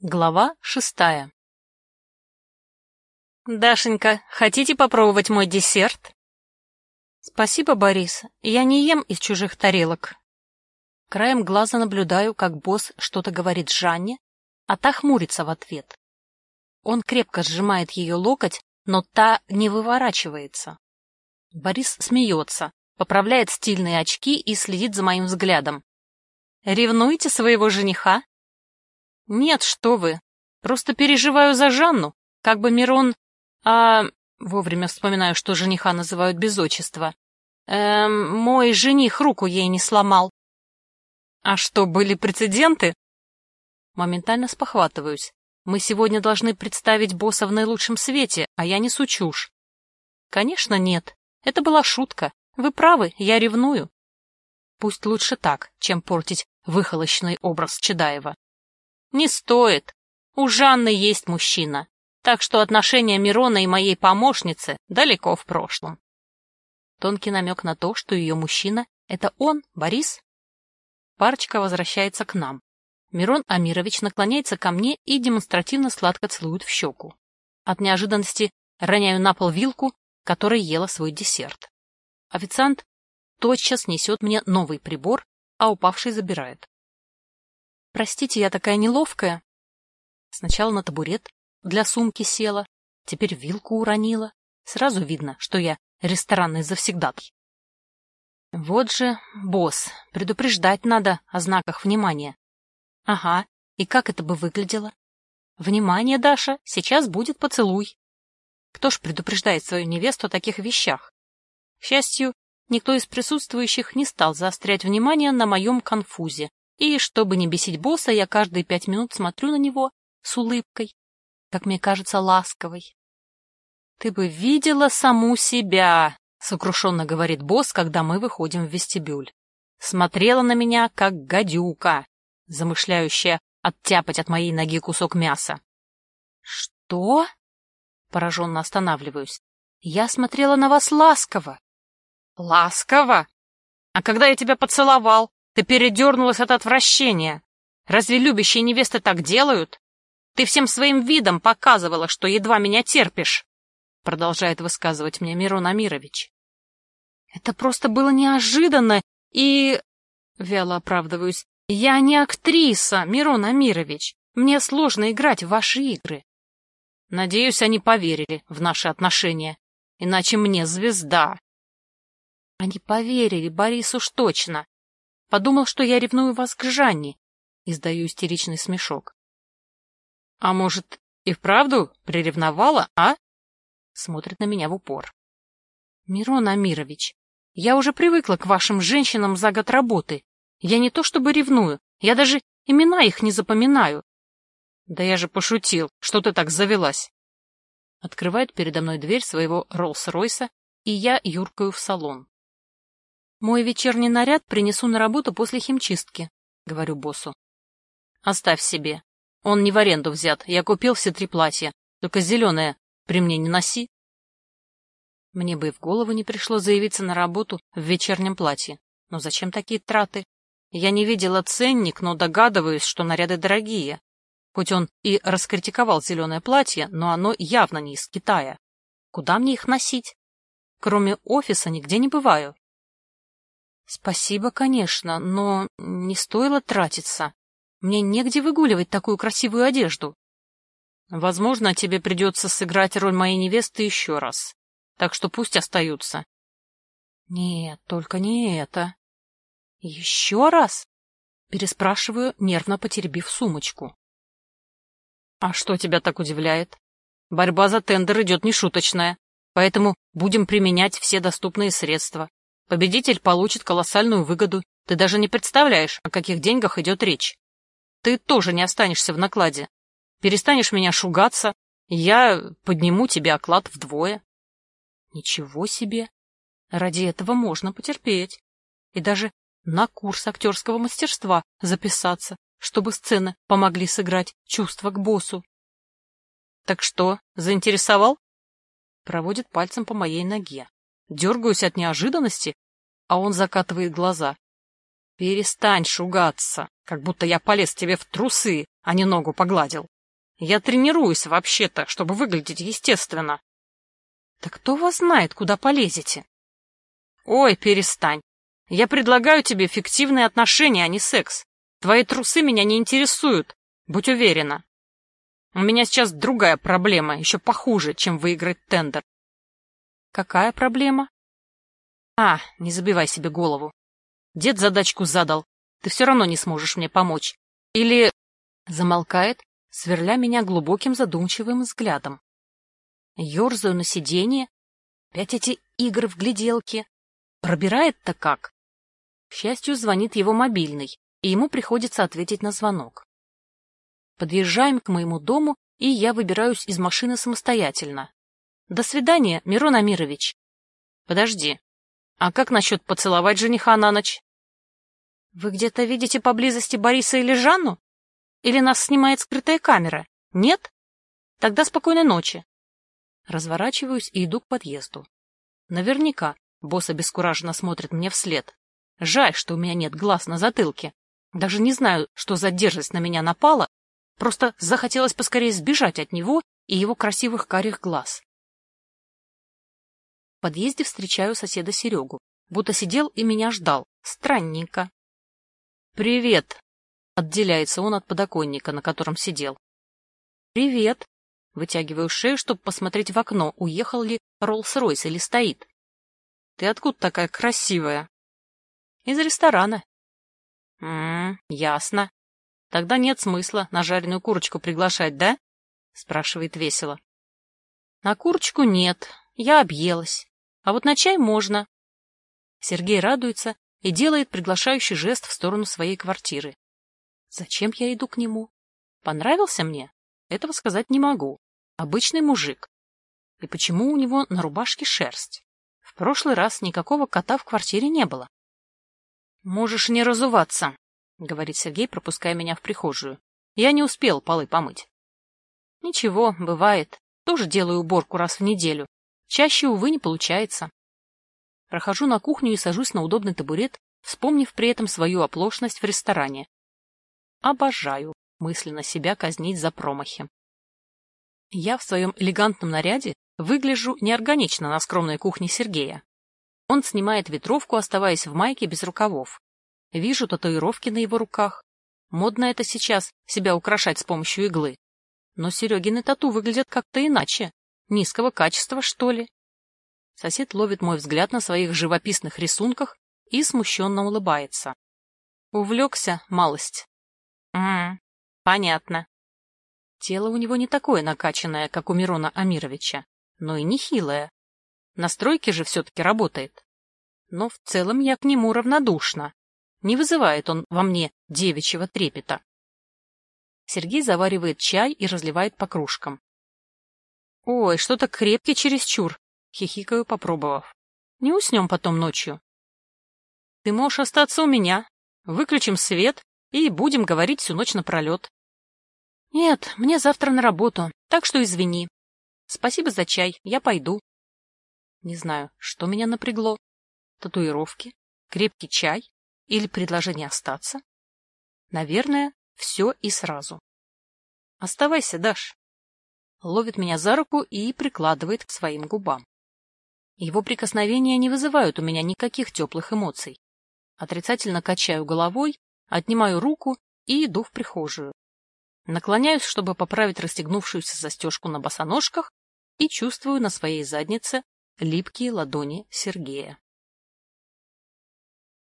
Глава шестая «Дашенька, хотите попробовать мой десерт?» «Спасибо, Борис, я не ем из чужих тарелок». Краем глаза наблюдаю, как босс что-то говорит Жанне, а та хмурится в ответ. Он крепко сжимает ее локоть, но та не выворачивается. Борис смеется, поправляет стильные очки и следит за моим взглядом. «Ревнуете своего жениха?» «Нет, что вы. Просто переживаю за Жанну, как бы Мирон... А... Вовремя вспоминаю, что жениха называют без отчества. Эм, мой жених руку ей не сломал. А что, были прецеденты? Моментально спохватываюсь. Мы сегодня должны представить босса в наилучшем свете, а я несу чушь. Конечно, нет. Это была шутка. Вы правы, я ревную. Пусть лучше так, чем портить выхолощенный образ Чедаева. Не стоит. У Жанны есть мужчина. Так что отношения Мирона и моей помощницы далеко в прошлом. Тонкий намек на то, что ее мужчина — это он, Борис. Парочка возвращается к нам. Мирон Амирович наклоняется ко мне и демонстративно сладко целует в щеку. От неожиданности роняю на пол вилку, которой ела свой десерт. Официант тотчас несет мне новый прибор, а упавший забирает. Простите, я такая неловкая. Сначала на табурет для сумки села, теперь вилку уронила. Сразу видно, что я ресторанный завсегдатай. Вот же босс, предупреждать надо о знаках внимания. Ага, и как это бы выглядело? Внимание, Даша, сейчас будет поцелуй. Кто ж предупреждает свою невесту о таких вещах? К счастью, никто из присутствующих не стал заострять внимание на моем конфузе, и, чтобы не бесить босса, я каждые пять минут смотрю на него с улыбкой, как мне кажется, ласковой. «Ты бы видела саму себя!» — сокрушенно говорит босс, когда мы выходим в вестибюль. Смотрела на меня, как гадюка, замышляющая оттяпать от моей ноги кусок мяса. «Что?» — пораженно останавливаюсь. «Я смотрела на вас ласково». «Ласково? А когда я тебя поцеловал, ты передернулась от отвращения. Разве любящие невесты так делают? Ты всем своим видом показывала, что едва меня терпишь, продолжает высказывать мне Мирон Амирович. Это просто было неожиданно и... Вяло оправдываюсь. Я не актриса, Мирон Амирович. Мне сложно играть в ваши игры. Надеюсь, они поверили в наши отношения. Иначе мне звезда. Они поверили, Борис уж точно. Подумал, что я ревную вас к Жанне. Издаю истеричный смешок. — А может, и вправду приревновала, а? Смотрит на меня в упор. — Мирон Амирович, я уже привыкла к вашим женщинам за год работы. Я не то чтобы ревную, я даже имена их не запоминаю. — Да я же пошутил, что ты так завелась. Открывает передо мной дверь своего Роллс-Ройса, и я юркаю в салон. Мой вечерний наряд принесу на работу после химчистки, говорю боссу. Оставь себе. Он не в аренду взят. Я купил все три платья. Только зеленое при мне не носи. Мне бы и в голову не пришло заявиться на работу в вечернем платье. Но зачем такие траты? Я не видела ценник, но догадываюсь, что наряды дорогие. Хоть он и раскритиковал зеленое платье, но оно явно не из Китая. Куда мне их носить? Кроме офиса нигде не бываю. Спасибо, конечно, но не стоило тратиться. Мне негде выгуливать такую красивую одежду. Возможно, тебе придется сыграть роль моей невесты еще раз. Так что пусть остаются. Нет, только не это. Еще раз? Переспрашиваю, нервно потеребив сумочку. А что тебя так удивляет? Борьба за тендер идет нешуточная, поэтому будем применять все доступные средства. Победитель получит колоссальную выгоду. Ты даже не представляешь, о каких деньгах идет речь. Ты тоже не останешься в накладе. Перестанешь меня шугаться, я подниму тебе оклад вдвое. Ничего себе! Ради этого можно потерпеть. И даже на курс актерского мастерства записаться, чтобы сцены помогли сыграть чувство к боссу. Так что, заинтересовал? Проводит пальцем по моей ноге. Дергаюсь от неожиданности, а он закатывает глаза. Перестань шугаться, как будто я полез тебе в трусы, а не ногу погладил. Я тренируюсь вообще-то, чтобы выглядеть естественно. Так кто вас знает, куда полезете? Ой, перестань. Я предлагаю тебе фиктивные отношения, а не секс. Твои трусы меня не интересуют, будь уверена. У меня сейчас другая проблема, еще похуже, чем выиграть тендер. Какая проблема? А, не забивай себе голову. Дед задачку задал. Ты все равно не сможешь мне помочь. Или... Замолкает, сверля меня глубоким задумчивым взглядом. Ёрзаю на сиденье. Опять эти игры в гляделке. Пробирает-то как? К счастью, звонит его мобильный, и ему приходится ответить на звонок. Подъезжаем к моему дому, и я выбираюсь из машины самостоятельно. До свидания, Мирон Амирович. Подожди. А как насчет поцеловать жениха на ночь? Вы где-то видите поблизости Бориса или Жанну? Или нас снимает скрытая камера? Нет? Тогда спокойной ночи. Разворачиваюсь и иду к подъезду. Наверняка босс обескураженно смотрит мне вслед. Жаль, что у меня нет глаз на затылке. Даже не знаю, что за на меня напала, просто захотелось поскорее сбежать от него и его красивых карих глаз. В подъезде встречаю соседа Серегу, будто сидел и меня ждал. Странненько. «Привет!» — отделяется он от подоконника, на котором сидел. «Привет!» — вытягиваю шею, чтобы посмотреть в окно, уехал ли Роллс-Ройс или стоит. «Ты откуда такая красивая?» Из ресторана. М, ясно. Тогда нет смысла на жареную курочку приглашать, да? спрашивает весело. На курочку нет, я объелась. А вот на чай можно. Сергей радуется и делает приглашающий жест в сторону своей квартиры. Зачем я иду к нему? Понравился мне? Этого сказать не могу. Обычный мужик. И почему у него на рубашке шерсть? В прошлый раз никакого кота в квартире не было. «Можешь не разуваться», — говорит Сергей, пропуская меня в прихожую. «Я не успел полы помыть». «Ничего, бывает. Тоже делаю уборку раз в неделю. Чаще, увы, не получается». Прохожу на кухню и сажусь на удобный табурет, вспомнив при этом свою оплошность в ресторане. Обожаю мысленно себя казнить за промахи. Я в своем элегантном наряде выгляжу неорганично на скромной кухне Сергея. Он снимает ветровку, оставаясь в майке без рукавов. Вижу татуировки на его руках. Модно это сейчас, себя украшать с помощью иглы. Но Серегины тату выглядят как-то иначе. Низкого качества, что ли? Сосед ловит мой взгляд на своих живописных рисунках и смущенно улыбается. Увлекся малость. М понятно. Тело у него не такое накачанное, как у Мирона Амировича, но и не хилое. На стройке же все-таки работает. Но в целом я к нему равнодушна. Не вызывает он во мне девичьего трепета. Сергей заваривает чай и разливает по кружкам. «Ой, что-то крепкий чересчур», — хихикаю, попробовав. «Не уснем потом ночью». «Ты можешь остаться у меня. Выключим свет и будем говорить всю ночь напролет». «Нет, мне завтра на работу, так что извини. Спасибо за чай, я пойду». Не знаю, что меня напрягло. Татуировки, крепкий чай или предложение остаться? Наверное, все и сразу. Оставайся, Даш. Ловит меня за руку и прикладывает к своим губам. Его прикосновения не вызывают у меня никаких теплых эмоций. Отрицательно качаю головой, отнимаю руку и иду в прихожую. Наклоняюсь, чтобы поправить расстегнувшуюся застежку на босоножках, и чувствую на своей заднице липкие ладони Сергея.